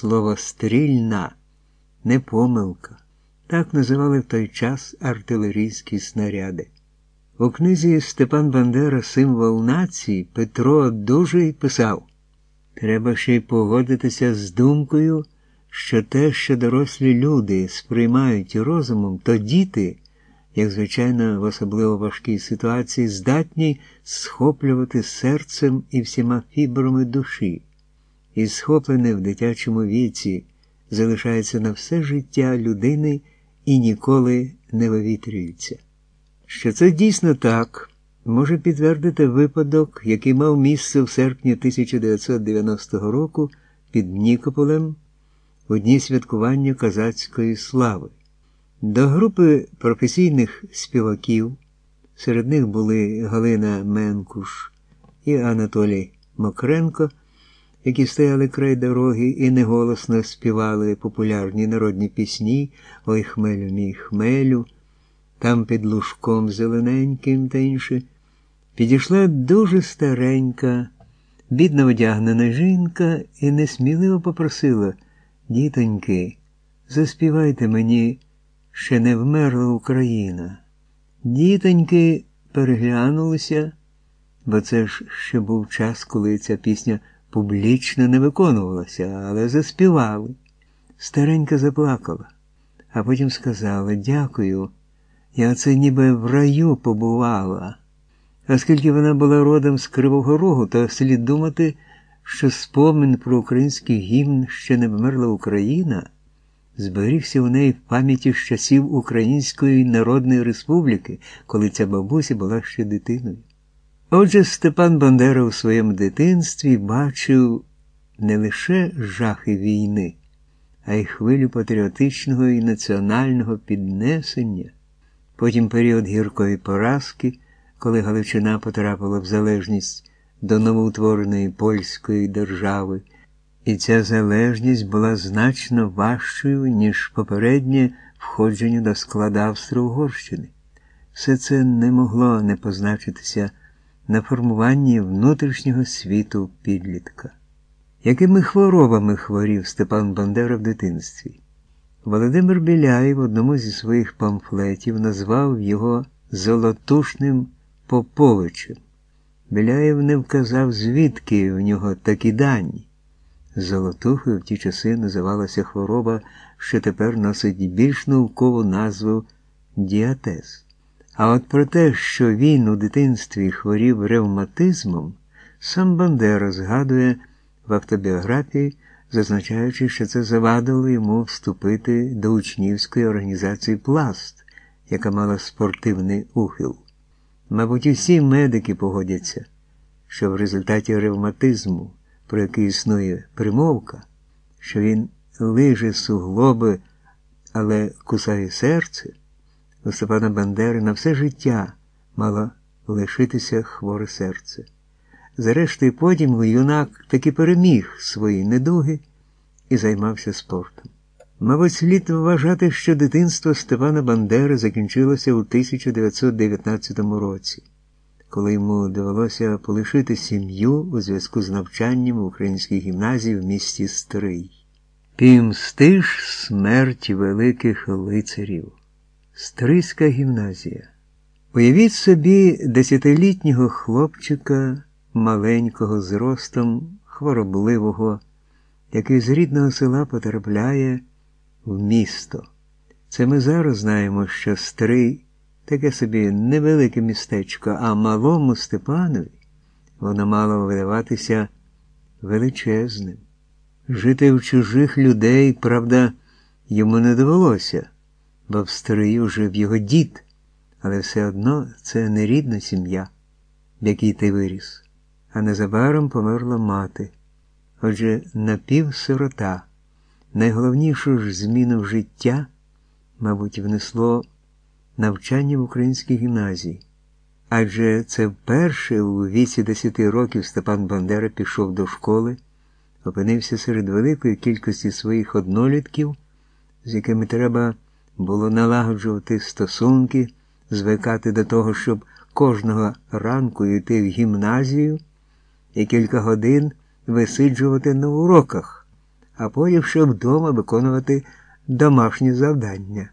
слово стрільна не помилка. Так називали в той час артилерійські снаряди. У книзі Степан Бандера Символ нації Петро дуже й писав треба ще й погодитися з думкою, що те, що дорослі люди сприймають розумом, то діти, як звичайно, в особливо важкій ситуації, здатні схоплювати серцем і всіма фібрами душі, і схоплене в дитячому віці залишається на все життя людини і ніколи не вивітрюється. Що це дійсно так, може підтвердити випадок, який мав місце в серпні 1990 року під Нікополем у дні святкування козацької слави. До групи професійних співаків, серед них були Галина Менкуш і Анатолій Мокренко, які стояли край дороги і неголосно співали популярні народні пісні Ой хмелю мій хмелю, там під лужком зелененьким та інше, підійшла дуже старенька, бідно одягнена жінка і несміливо попросила Дітоньки, заспівайте мені, ще не вмерла Україна. Дітоньки переглянулися, бо це ж ще був час, коли ця пісня публічно не виконувалася, але заспівали. Старенька заплакала, а потім сказала Дякую, я оце ніби в раю побувала. Оскільки вона була родом з Кривого Рогу, то слід думати, що спомин про український гімн ще не вмерла Україна, зберігся у неї в пам'яті з часів Української Народної Республіки, коли ця бабуся була ще дитиною. Отже, Степан Бандера у своєму дитинстві бачив не лише жахи війни, а й хвилю патріотичного і національного піднесення, потім період гіркої поразки, коли Галичина потрапила в залежність до новоутвореної польської держави, і ця залежність була значно важчою, ніж попереднє входження до складу Австро-Угорщини. Все це не могло не позначитися на формуванні внутрішнього світу підлітка. Якими хворобами хворів Степан Бандера в дитинстві? Володимир Біляй в одному зі своїх памфлетів назвав його Золотушним Поповичем. Біляєв не вказав, звідки в нього такі дані. Золотухою в ті часи називалася хвороба, що тепер носить більш наукову назву діатез. А от про те, що він у дитинстві хворів ревматизмом, сам Бандера згадує в автобіографії, зазначаючи, що це завадило йому вступити до учнівської організації Пласт, яка мала спортивний ухил. Мабуть, усі медики погодяться, що в результаті ревматизму, про який існує примовка, що він лиже суглоби, але кусає серце, у Степана Бандери на все життя мало лишитися хворе серце. Зрештою, потім юнак таки переміг свої недуги і займався спортом. Мабуть, слід вважати, що дитинство Степана Бандери закінчилося у 1919 році, коли йому довелося полишити сім'ю у зв'язку з навчанням в українській гімназії в місті Стрий. Пімстиш смерть великих лицарів. Стрийська гімназія. Уявіть собі десятилітнього хлопчика, маленького зростом, хворобливого, який з рідного села потрапляє в місто. Це ми зараз знаємо, що Стрий таке собі невелике містечко, а малому Степанові воно мало видаватися величезним. Жити в чужих людей, правда, йому не довелося бо в Стрию жив його дід, але все одно це не рідна сім'я, в якій ти виріс, а незабаром померла мати. Отже, напівсирота, найголовнішу ж зміну в життя, мабуть, внесло навчання в українській гімназії. Адже це вперше у віці 10 років Степан Бандера пішов до школи, опинився серед великої кількості своїх однолітків, з якими треба було налагоджувати стосунки, звикати до того, щоб кожного ранку йти в гімназію і кілька годин висиджувати на уроках, а потім ще вдома виконувати домашні завдання.